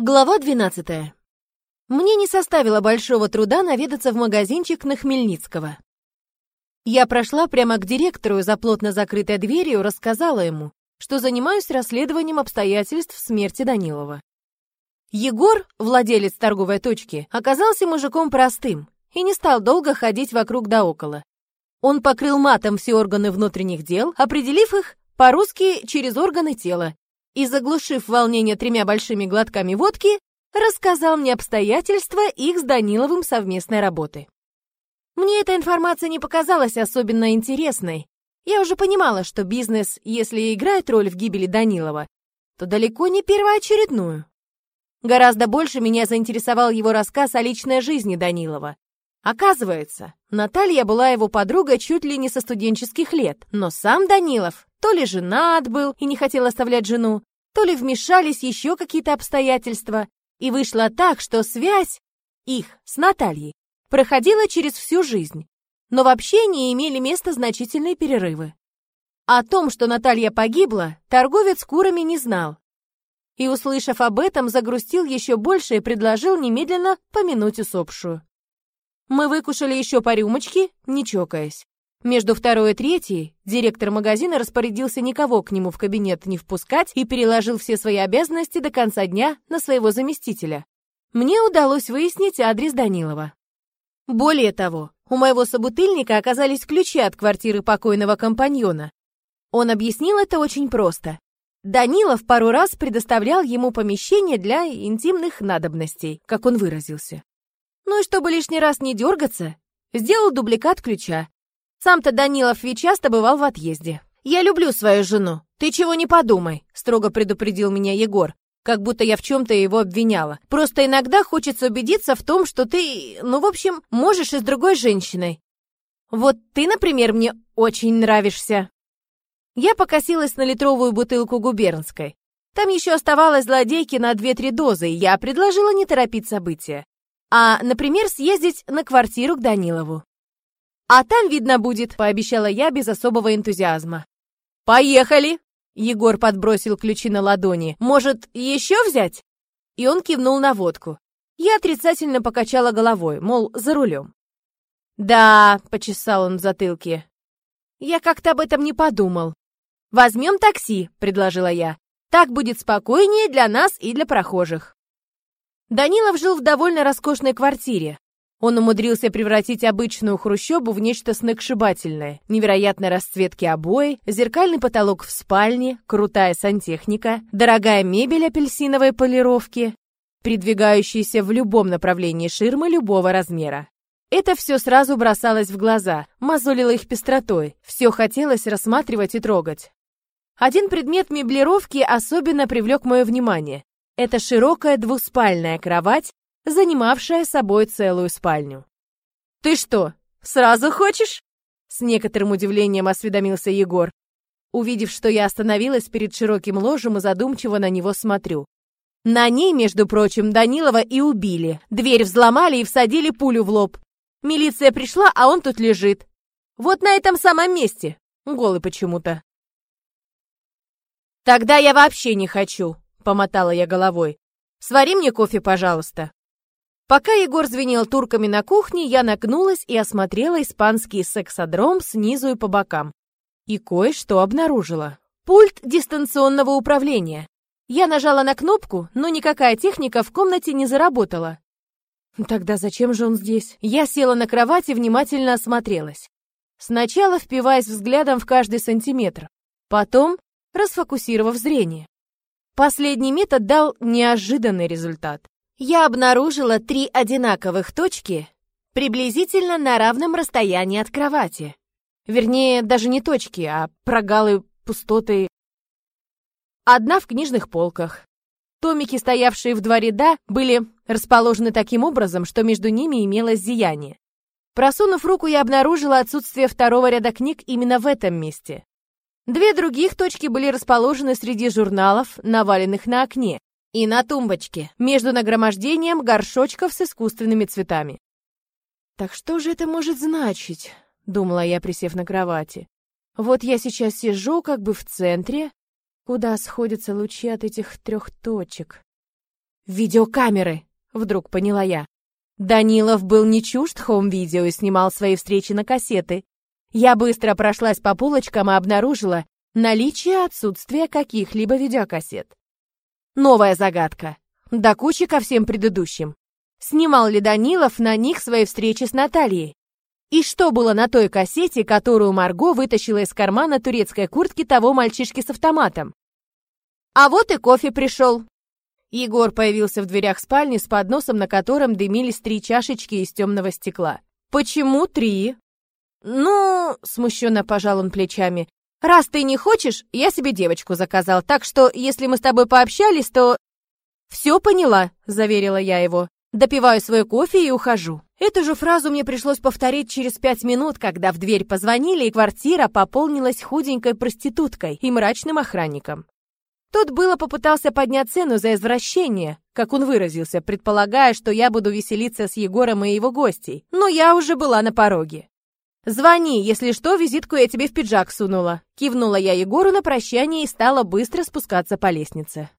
Глава 12. Мне не составило большого труда наведаться в магазинчик на Хмельницкого. Я прошла прямо к директору за плотно закрытой дверью рассказала ему, что занимаюсь расследованием обстоятельств смерти Данилова. Егор, владелец торговой точки, оказался мужиком простым и не стал долго ходить вокруг да около. Он покрыл матом все органы внутренних дел, определив их по-русски через органы тела и, заглушив волнение тремя большими глотками водки, рассказал мне обстоятельства их с Даниловым совместной работы. Мне эта информация не показалась особенно интересной. Я уже понимала, что бизнес, если и играет роль в гибели Данилова, то далеко не первоочередную. Гораздо больше меня заинтересовал его рассказ о личной жизни Данилова. Оказывается, Наталья была его подругой чуть ли не со студенческих лет, но сам Данилов то ли женат был и не хотел оставлять жену, то ли вмешались еще какие-то обстоятельства, и вышло так, что связь их с Натальей проходила через всю жизнь, но в общении имели место значительные перерывы. О том, что Наталья погибла, торговец курами не знал. И, услышав об этом, загрустил еще больше и предложил немедленно помянуть усопшую. Мы выкушали еще по рюмочке, не чокаясь. Между второй и третьей директор магазина распорядился никого к нему в кабинет не впускать и переложил все свои обязанности до конца дня на своего заместителя. Мне удалось выяснить адрес Данилова. Более того, у моего собутыльника оказались ключи от квартиры покойного компаньона. Он объяснил это очень просто. Данилов пару раз предоставлял ему помещение для интимных надобностей, как он выразился. Ну и чтобы лишний раз не дергаться, сделал дубликат ключа, сам-то Данилов ведь часто бывал в отъезде. «Я люблю свою жену, ты чего не подумай», — строго предупредил меня Егор, как будто я в чем-то его обвиняла. «Просто иногда хочется убедиться в том, что ты, ну, в общем, можешь и с другой женщиной. Вот ты, например, мне очень нравишься». Я покосилась на литровую бутылку губернской. Там еще оставалось злодейки на 2-3 дозы, и я предложила не торопить события. А, например, съездить на квартиру к Данилову. «А там видно будет», — пообещала я без особого энтузиазма. «Поехали!» — Егор подбросил ключи на ладони. «Может, еще взять?» И он кивнул на водку. Я отрицательно покачала головой, мол, за рулем. «Да», — почесал он в затылке. «Я как-то об этом не подумал». «Возьмем такси», — предложила я. «Так будет спокойнее для нас и для прохожих». Данилов жил в довольно роскошной квартире. Он умудрился превратить обычную хрущобу в нечто сногсшибательное. Невероятной расцветки обои, зеркальный потолок в спальне, крутая сантехника, дорогая мебель апельсиновой полировки, придвигающиеся в любом направлении ширмы любого размера. Это все сразу бросалось в глаза, мозолило их пестротой, все хотелось рассматривать и трогать. Один предмет меблировки особенно привлек мое внимание. Это широкая двуспальная кровать занимавшая собой целую спальню. «Ты что, сразу хочешь?» С некоторым удивлением осведомился Егор. Увидев, что я остановилась перед широким ложем и задумчиво на него смотрю. На ней, между прочим, Данилова и убили. Дверь взломали и всадили пулю в лоб. Милиция пришла, а он тут лежит. Вот на этом самом месте. Голый почему-то. «Тогда я вообще не хочу», — помотала я головой. «Свари мне кофе, пожалуйста». Пока Егор звенел турками на кухне, я нагнулась и осмотрела испанский сексодром снизу и по бокам. И кое-что обнаружила. Пульт дистанционного управления. Я нажала на кнопку, но никакая техника в комнате не заработала. Тогда зачем же он здесь? Я села на кровать и внимательно осмотрелась. Сначала впиваясь взглядом в каждый сантиметр, потом расфокусировав зрение. Последний метод дал неожиданный результат я обнаружила три одинаковых точки приблизительно на равном расстоянии от кровати. Вернее, даже не точки, а прогалы, пустоты. Одна в книжных полках. Томики, стоявшие в два ряда, были расположены таким образом, что между ними имелось зияние. Просунув руку, я обнаружила отсутствие второго ряда книг именно в этом месте. Две других точки были расположены среди журналов, наваленных на окне, и на тумбочке, между нагромождением горшочков с искусственными цветами. «Так что же это может значить?» — думала я, присев на кровати. «Вот я сейчас сижу как бы в центре, куда сходятся лучи от этих трех точек. Видеокамеры, вдруг поняла я. Данилов был не чужд хоум-видео и снимал свои встречи на кассеты. Я быстро прошлась по полочкам и обнаружила наличие отсутствия каких-либо видеокассет. Новая загадка. До кучи ко всем предыдущим. Снимал ли Данилов на них свои встречи с Натальей? И что было на той кассете, которую Марго вытащила из кармана турецкой куртки того мальчишки с автоматом? А вот и кофе пришел. Егор появился в дверях спальни с подносом, на котором дымились три чашечки из темного стекла. «Почему три?» «Ну...» — смущенно пожал он плечами. «Раз ты не хочешь, я себе девочку заказал, так что, если мы с тобой пообщались, то...» «Все поняла», — заверила я его. «Допиваю свой кофе и ухожу». Эту же фразу мне пришлось повторить через пять минут, когда в дверь позвонили, и квартира пополнилась худенькой проституткой и мрачным охранником. Тот было попытался поднять цену за извращение, как он выразился, предполагая, что я буду веселиться с Егором и его гостей. Но я уже была на пороге. «Звони, если что, визитку я тебе в пиджак сунула». Кивнула я Егору на прощание и стала быстро спускаться по лестнице.